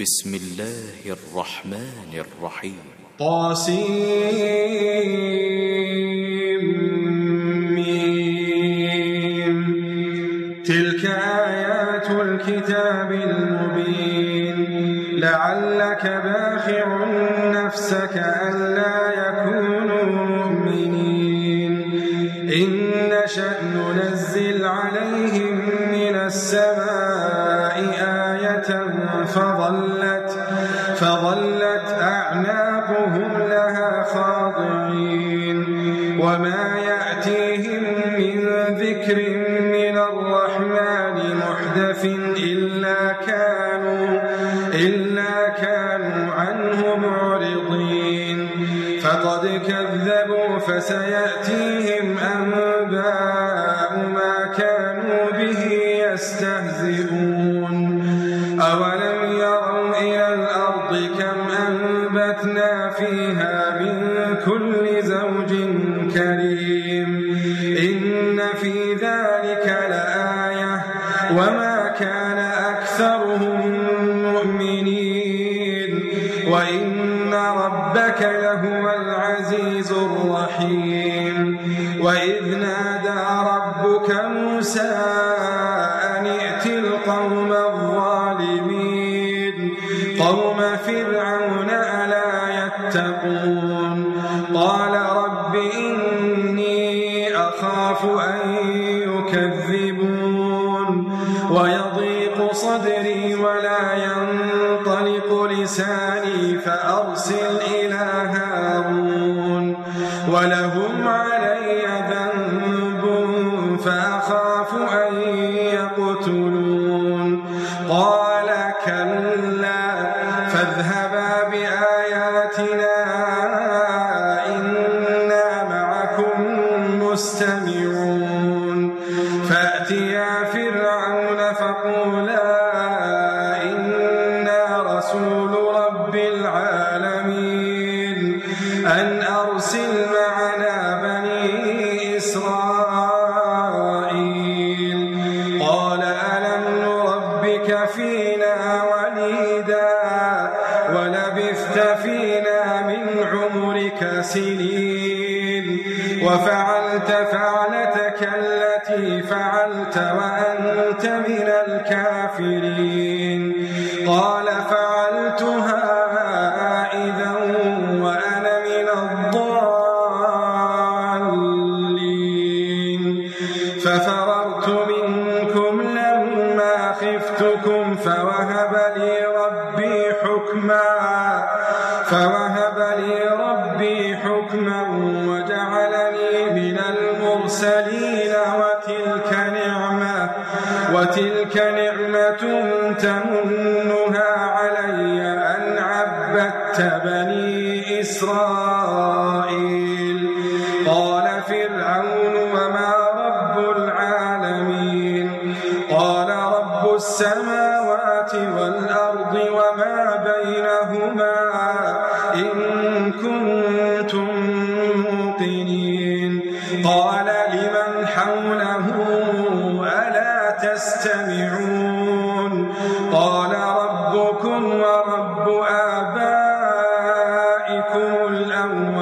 بسم الله الرحمن الرحيم. طاسيم تلك آيات الكتاب المبين. لعلك باخع نفسك ألا يكونوا مؤمنين. إن شأن ننزل عنك فسيأتيهم أنباء ما كانوا به يستهزئون. أولم فأخاف ففررت منكم لما خفتكم فوهب لي ربي حكما فوهب لي ربي حكما وجعلني من المرسلين وتلك نعمة وتلك نعمة تمنى الأولين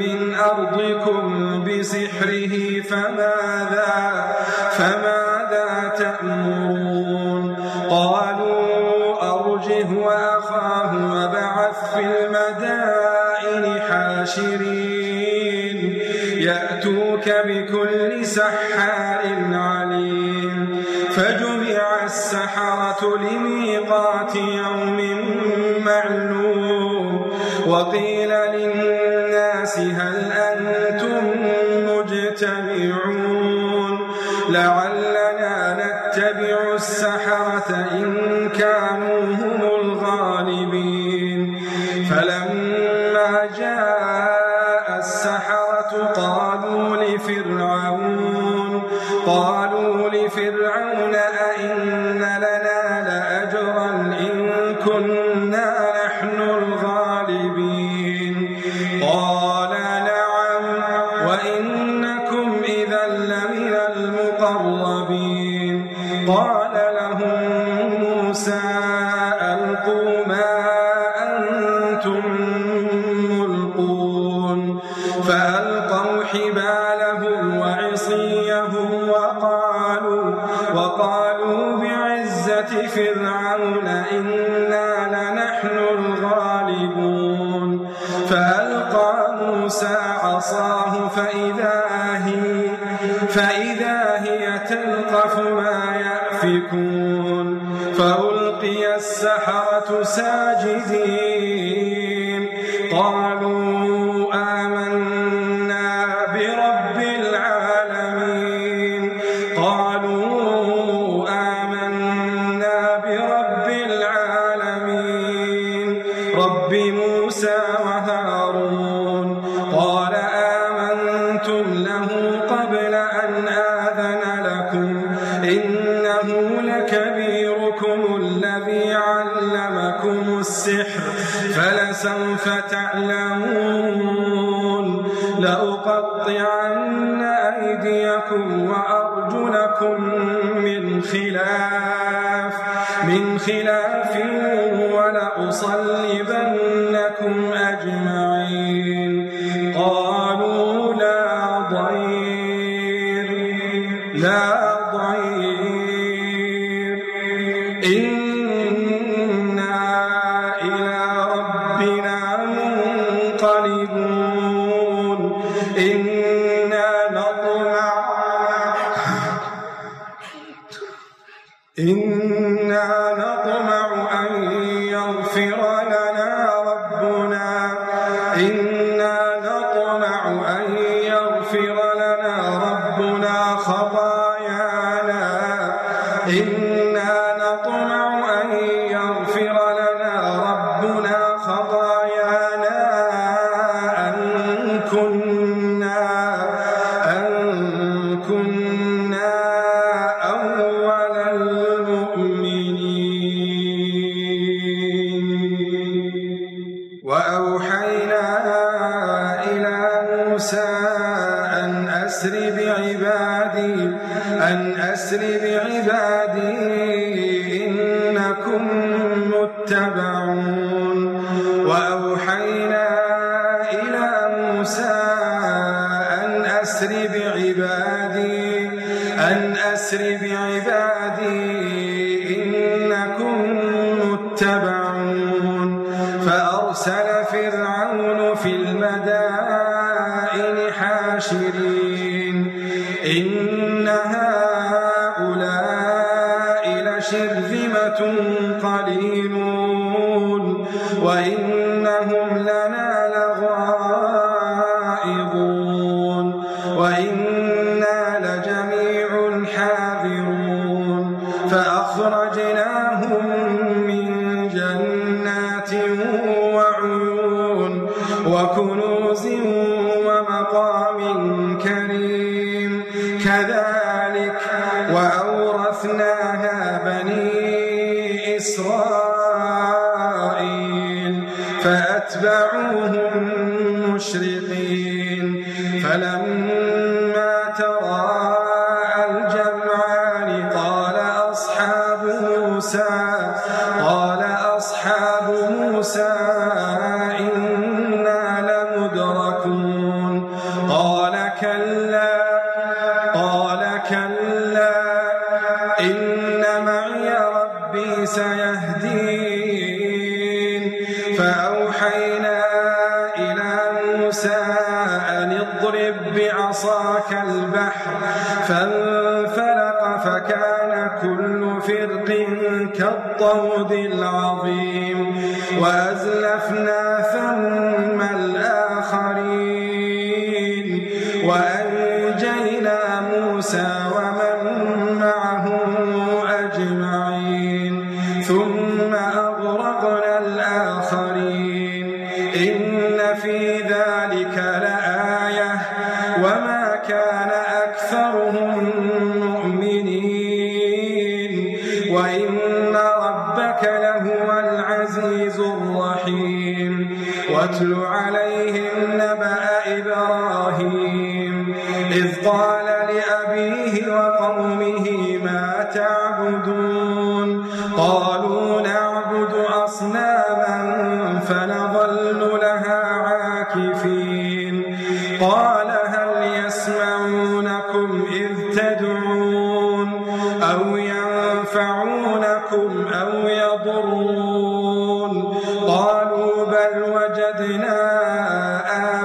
من أرضكم بسحره فما لفرعون ساجدين من بعبادي إنكم متبعون. كذلك وأنجينا موسى أولادنا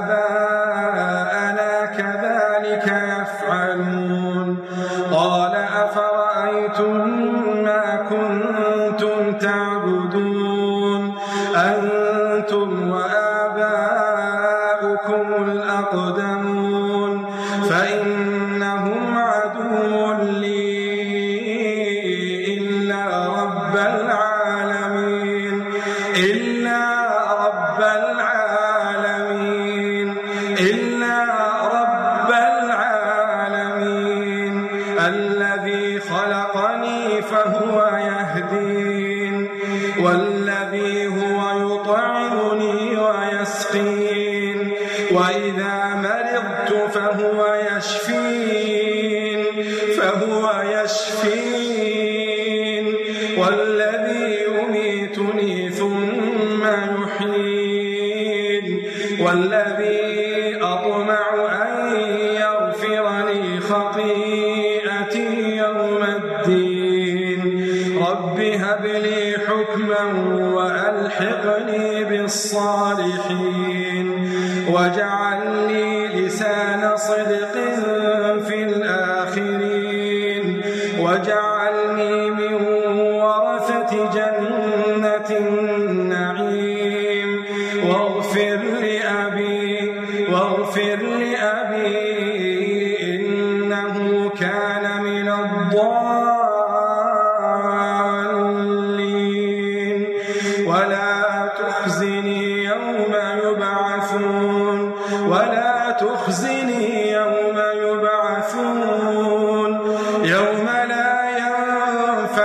موليه ثم يحييه والذي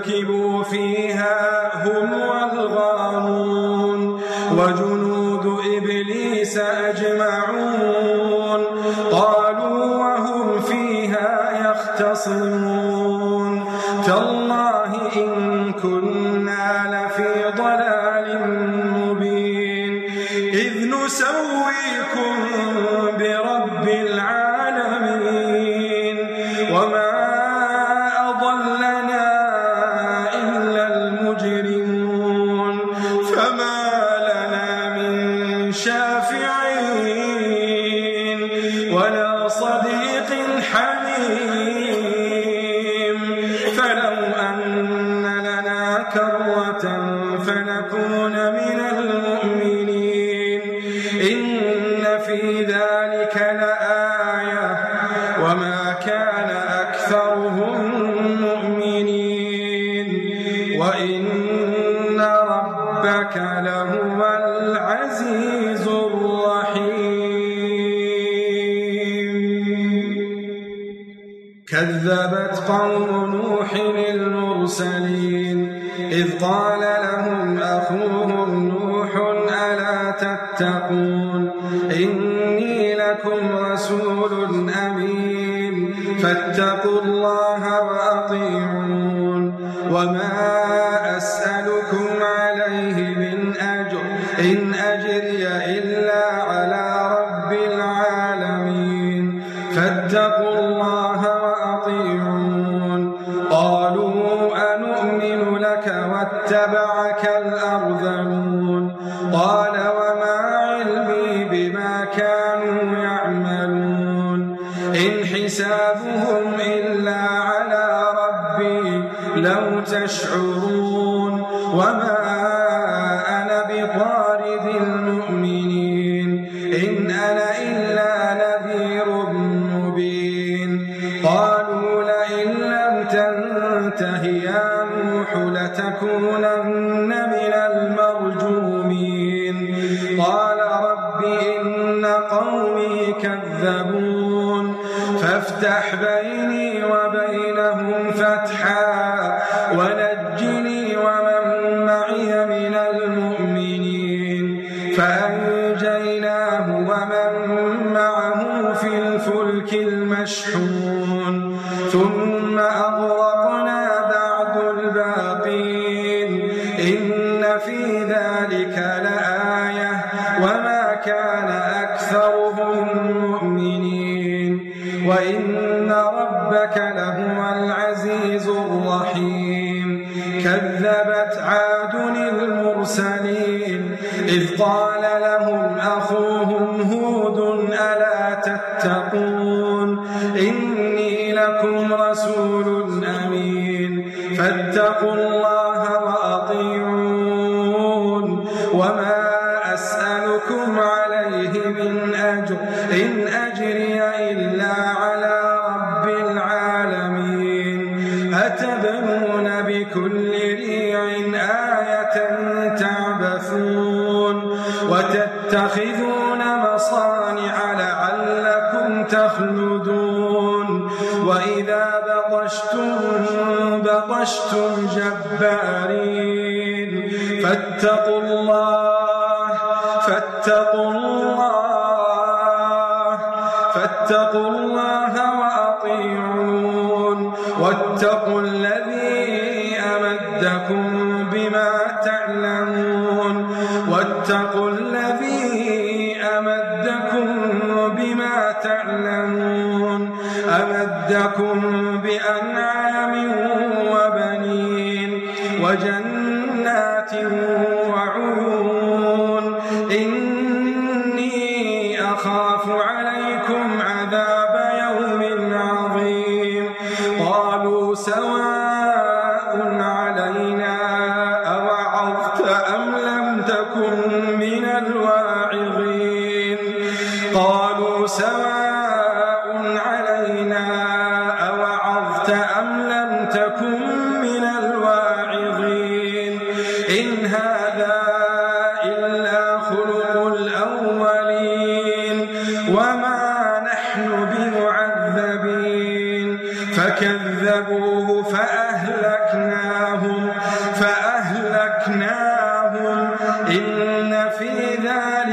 ركبوا فيها هم والغارون وجنود إبليس أجمعون قالوا وهم فيها يختصمون تالله إن كنا لفي ضلال مبين إذ نسويكم برب العالمين قال لهم أخوهم نوح ألا تتقون؟ إني لكم رسول أمين فاتقوا الله وأطيعون. وما أنته يا نوح لتكونن من المرجومين. قال رب إن قومي كذبون فافتح بيني وبينهم فتحاً لكم رسول أمين. فاتقوا الله وعشتم جبارين. فاتقوا الله فاتقوا الله فاتقوا الله وأطيعون. واتقوا الذي أمدكم بما تعلمون. واتقوا الذي أمدكم بما تعلمون. أمدكم بِأَنَّ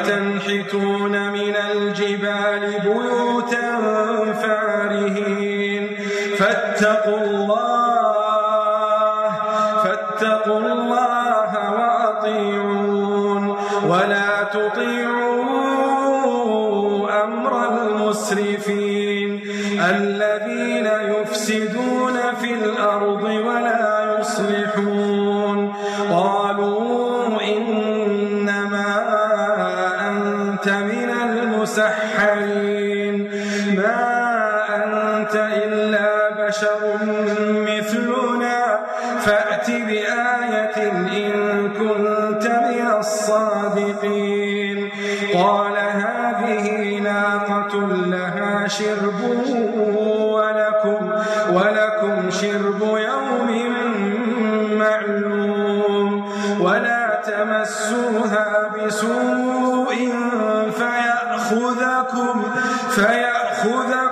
وتنحتون من الجبال بيوتا فارهين. فاتقوا بسوء فيأخذكم فيأخذكم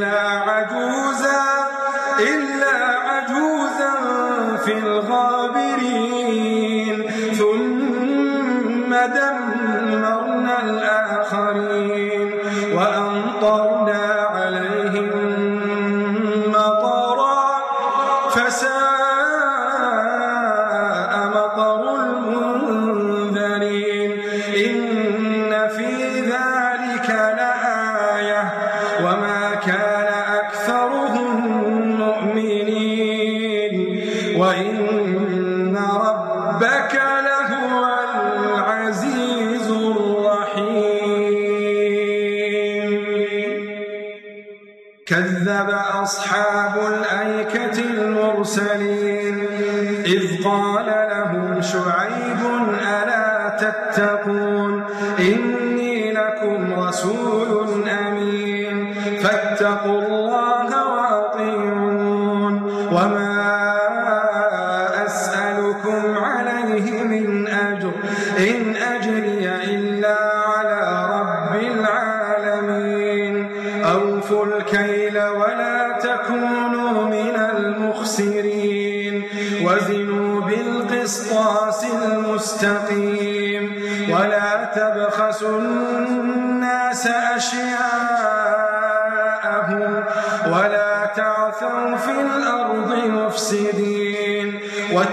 إلا عجوزا إلا عجوزا في الغابرين. رسول أمين. فاتقوا الله وأطيعون. وما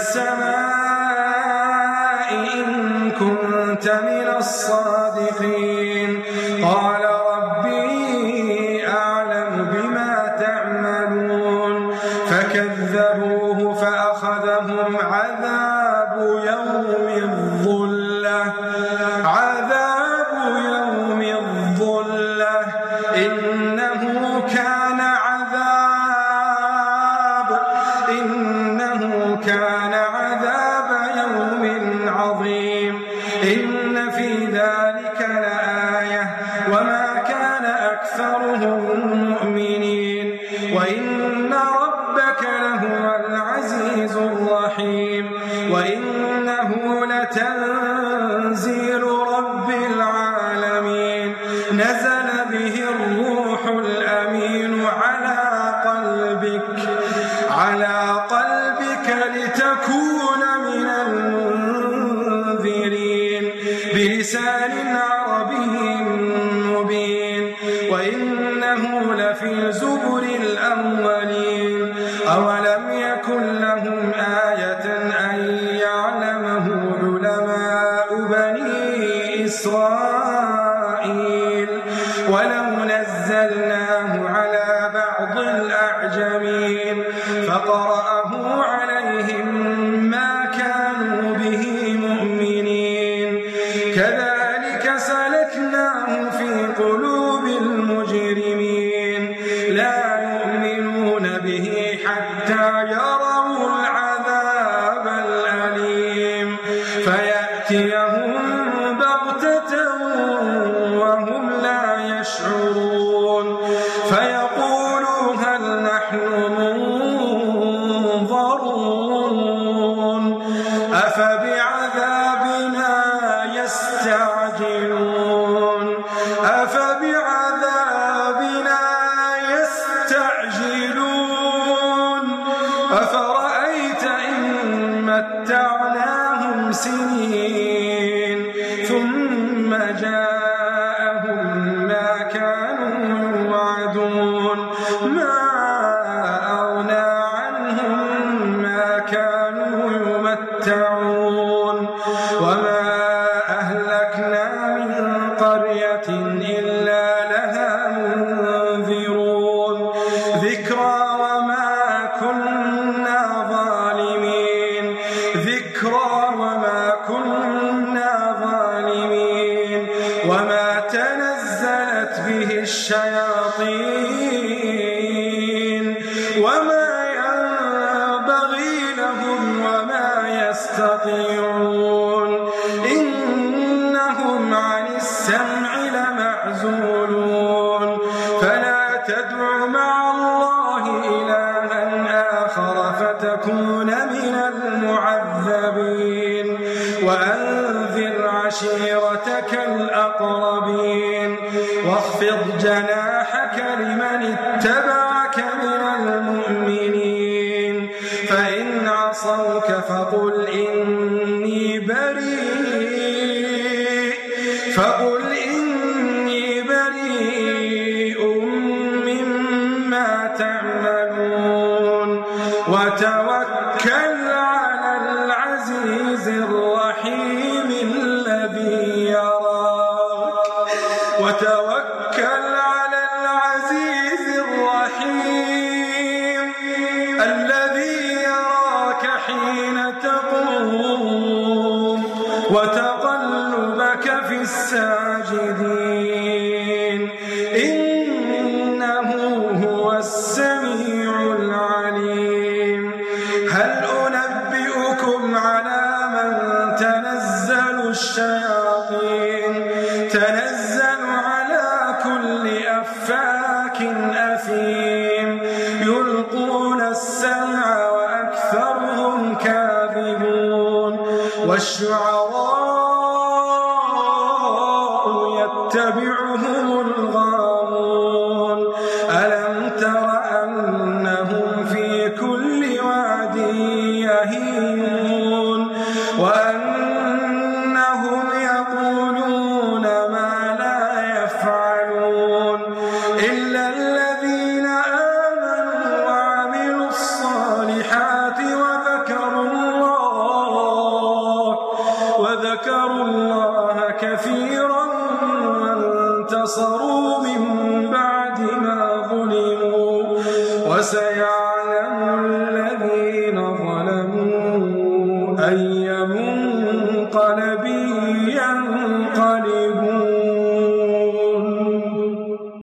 السماء أكثرهم مؤمنين. وإن وما عصوك فقل إن يستمعون السمع وأكثرهم كاذبون والشعراء